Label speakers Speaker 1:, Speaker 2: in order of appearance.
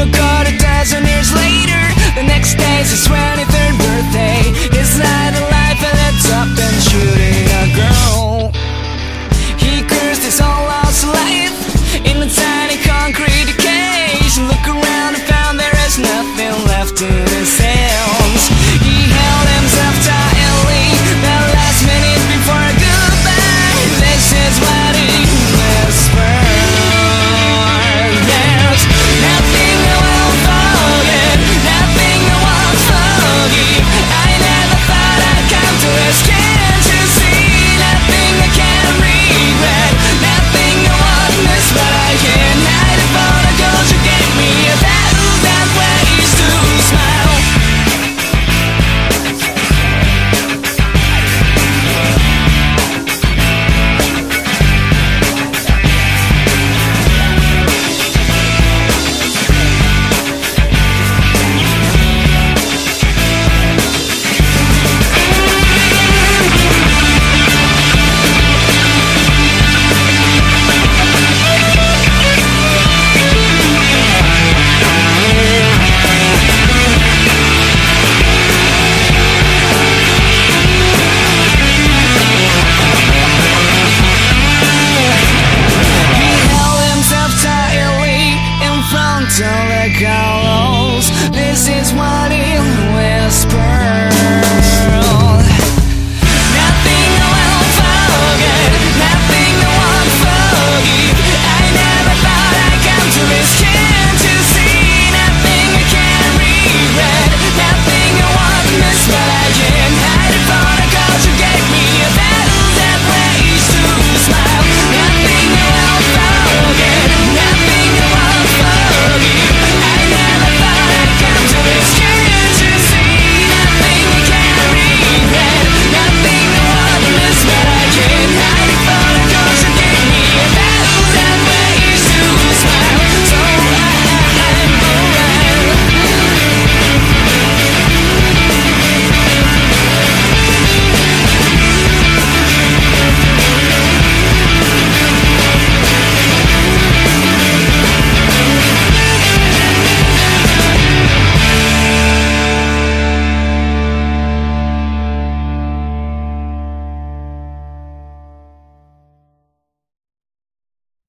Speaker 1: A dozen years later The next day's when it. don't let go